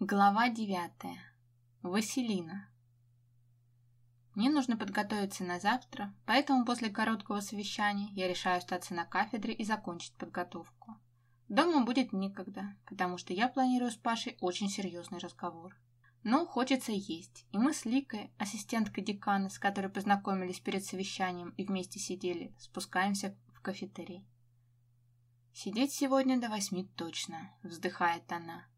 Глава девятая. Василина. Мне нужно подготовиться на завтра, поэтому после короткого совещания я решаю остаться на кафедре и закончить подготовку. Дома будет некогда, потому что я планирую с Пашей очень серьезный разговор. Но хочется есть, и мы с Ликой, ассистенткой декана, с которой познакомились перед совещанием и вместе сидели, спускаемся в кафетерий. «Сидеть сегодня до восьми точно», — вздыхает она.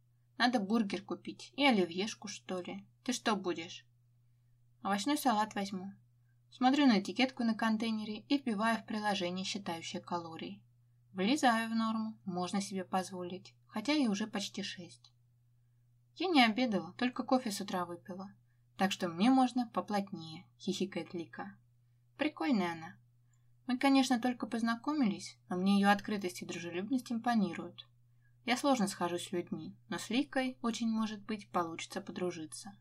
Надо бургер купить. И оливьешку, что ли. Ты что будешь? Овощной салат возьму. Смотрю на этикетку на контейнере и вбиваю в приложение, считающее калории. Влезаю в норму, можно себе позволить, хотя и уже почти шесть. Я не обедала, только кофе с утра выпила. Так что мне можно поплотнее, хихикает Лика. Прикольная она. Мы, конечно, только познакомились, но мне ее открытость и дружелюбность импонируют. Я сложно схожусь с людьми, но с Ликой, очень может быть, получится подружиться.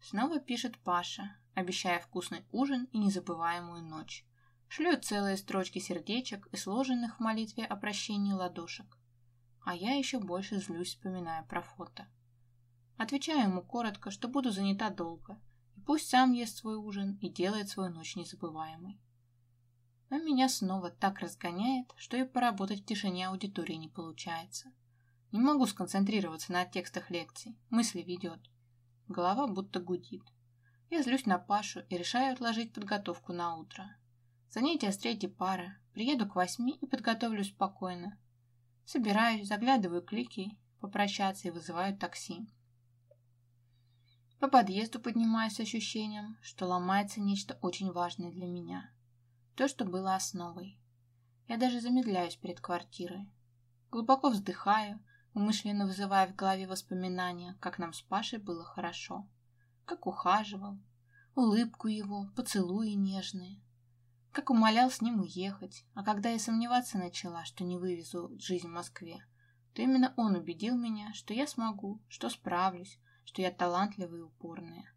Снова пишет Паша, обещая вкусный ужин и незабываемую ночь. Шлет целые строчки сердечек и сложенных в молитве о прощении ладошек. А я еще больше злюсь, вспоминая про фото. Отвечаю ему коротко, что буду занята долго, и пусть сам ест свой ужин и делает свою ночь незабываемой но меня снова так разгоняет, что и поработать в тишине аудитории не получается. Не могу сконцентрироваться на текстах лекций, мысли ведет. Голова будто гудит. Я злюсь на Пашу и решаю отложить подготовку на утро. Занятия с третьей пары, приеду к восьми и подготовлюсь спокойно. Собираюсь, заглядываю клики, попрощаться и вызываю такси. По подъезду поднимаюсь с ощущением, что ломается нечто очень важное для меня – то, что было основой. Я даже замедляюсь перед квартирой. Глубоко вздыхаю, умышленно вызывая в голове воспоминания, как нам с Пашей было хорошо. Как ухаживал, улыбку его, поцелуи нежные. Как умолял с ним уехать, а когда я сомневаться начала, что не вывезу жизнь в Москве, то именно он убедил меня, что я смогу, что справлюсь, что я талантливая и упорная.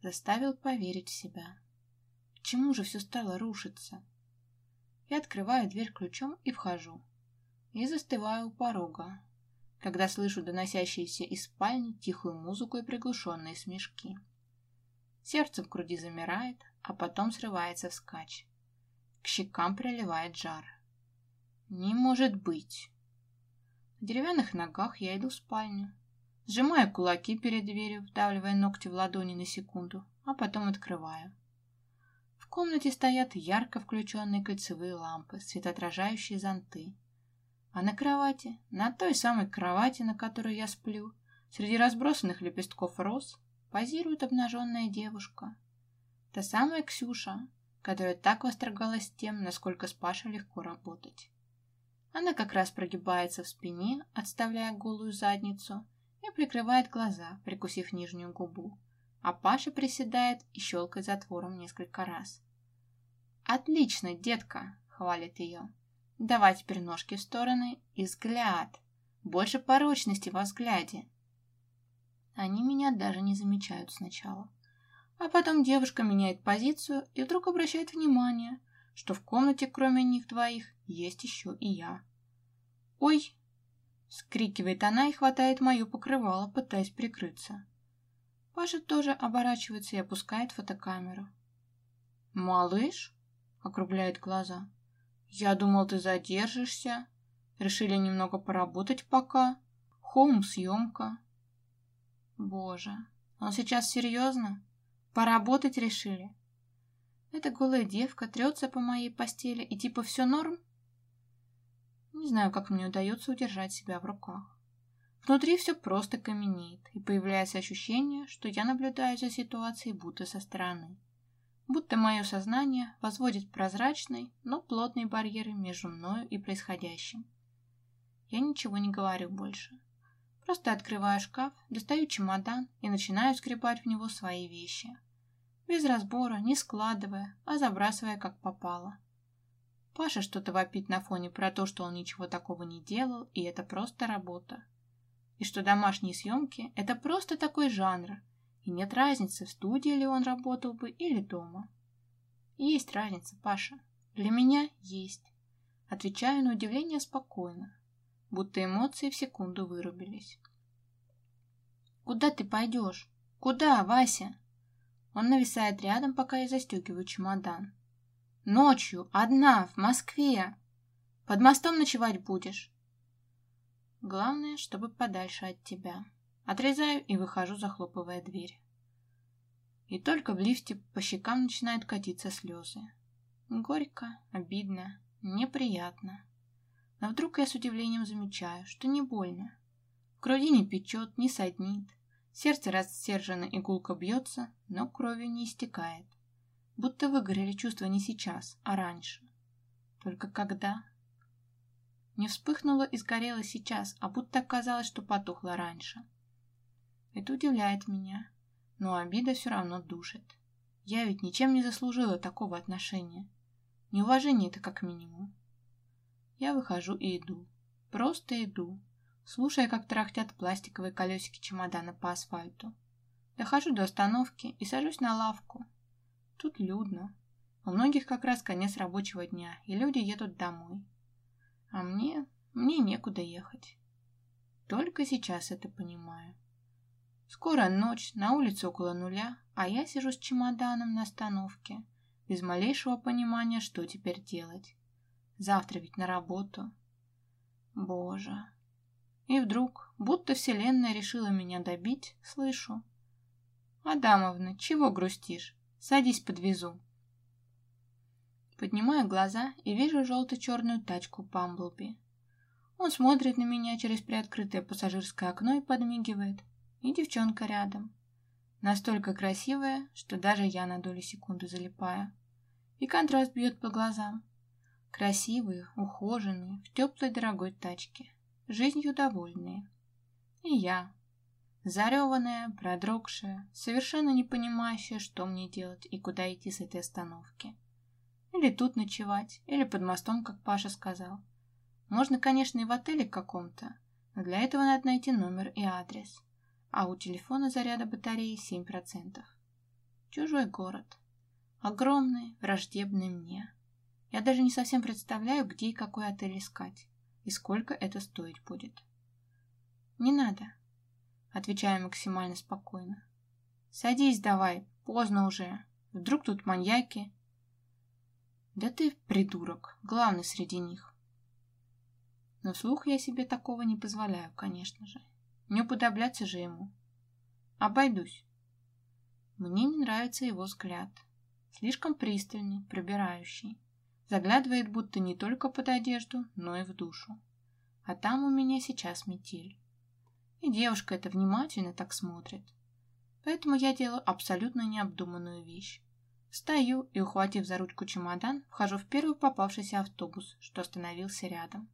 Заставил поверить в себя. Чему же все стало рушиться? Я открываю дверь ключом и вхожу. И застываю у порога, когда слышу доносящиеся из спальни тихую музыку и приглушенные смешки. Сердце в груди замирает, а потом срывается вскачь. К щекам приливает жар. Не может быть. На деревянных ногах я иду в спальню. Сжимаю кулаки перед дверью, вдавливая ногти в ладони на секунду, а потом открываю комнате стоят ярко включенные кольцевые лампы, светоотражающие зонты. А на кровати, на той самой кровати, на которой я сплю, среди разбросанных лепестков роз, позирует обнаженная девушка. Та самая Ксюша, которая так восторгалась тем, насколько с Пашей легко работать. Она как раз прогибается в спине, отставляя голую задницу, и прикрывает глаза, прикусив нижнюю губу а Паша приседает и щелкает затвором несколько раз. «Отлично, детка!» — хвалит ее. «Давай теперь ножки в стороны и взгляд. Больше порочности во взгляде». Они меня даже не замечают сначала. А потом девушка меняет позицию и вдруг обращает внимание, что в комнате кроме них двоих есть еще и я. «Ой!» — скрикивает она и хватает мое покрывало, пытаясь прикрыться. Паша тоже оборачивается и опускает фотокамеру. «Малыш?» — округляет глаза. «Я думал, ты задержишься. Решили немного поработать пока. Хоум-съемка». «Боже, он сейчас серьезно? Поработать решили?» Эта голая девка трется по моей постели и типа все норм? Не знаю, как мне удается удержать себя в руках. Внутри все просто каменеет, и появляется ощущение, что я наблюдаю за ситуацией будто со стороны. Будто мое сознание возводит прозрачный, но плотные барьеры между мною и происходящим. Я ничего не говорю больше. Просто открываю шкаф, достаю чемодан и начинаю скребать в него свои вещи. Без разбора, не складывая, а забрасывая как попало. Паша что-то вопит на фоне про то, что он ничего такого не делал, и это просто работа и что домашние съемки – это просто такой жанр, и нет разницы, в студии ли он работал бы или дома. Есть разница, Паша. Для меня есть. Отвечаю на удивление спокойно, будто эмоции в секунду вырубились. Куда ты пойдешь? Куда, Вася? Он нависает рядом, пока я застегиваю чемодан. Ночью, одна, в Москве. Под мостом ночевать будешь. Главное, чтобы подальше от тебя. Отрезаю и выхожу, захлопывая дверь. И только в лифте по щекам начинают катиться слезы. Горько, обидно, неприятно. Но вдруг я с удивлением замечаю, что не больно. В груди не печет, не саднит. Сердце рассерженно игулка бьется, но кровью не истекает. Будто выгорели чувства не сейчас, а раньше. Только когда? Не вспыхнуло и сгорело сейчас, а будто оказалось, что потухло раньше. Это удивляет меня, но обида все равно душит. Я ведь ничем не заслужила такого отношения. Неуважение это как минимум. Я выхожу и иду. Просто иду, слушая, как трахтят пластиковые колесики чемодана по асфальту. Дохожу до остановки и сажусь на лавку. Тут людно. У многих как раз конец рабочего дня, и люди едут домой. А мне... мне некуда ехать. Только сейчас это понимаю. Скоро ночь, на улице около нуля, а я сижу с чемоданом на остановке, без малейшего понимания, что теперь делать. Завтра ведь на работу. Боже. И вдруг, будто вселенная решила меня добить, слышу. «Адамовна, чего грустишь? Садись, подвезу». Поднимаю глаза и вижу желто-черную тачку Памблби. Он смотрит на меня через приоткрытое пассажирское окно и подмигивает и девчонка рядом. Настолько красивая, что даже я на долю секунды залипаю. И контраст бьет по глазам. Красивые, ухоженные, в теплой дорогой тачке. Жизнью довольные. И я. Зареванная, продрогшая, совершенно не понимающая, что мне делать и куда идти с этой остановки. Или тут ночевать, или под мостом, как Паша сказал. Можно, конечно, и в отеле каком-то, но для этого надо найти номер и адрес а у телефона заряда батареи 7%. Чужой город. Огромный, враждебный мне. Я даже не совсем представляю, где и какой отель искать, и сколько это стоить будет. «Не надо», — отвечаю максимально спокойно. «Садись давай, поздно уже. Вдруг тут маньяки?» «Да ты придурок, главный среди них». Но вслух я себе такого не позволяю, конечно же. Не уподобляться же ему. Обойдусь. Мне не нравится его взгляд. Слишком пристальный, пробирающий. Заглядывает будто не только под одежду, но и в душу. А там у меня сейчас метель. И девушка это внимательно так смотрит. Поэтому я делаю абсолютно необдуманную вещь. Встаю и, ухватив за ручку чемодан, вхожу в первый попавшийся автобус, что остановился рядом.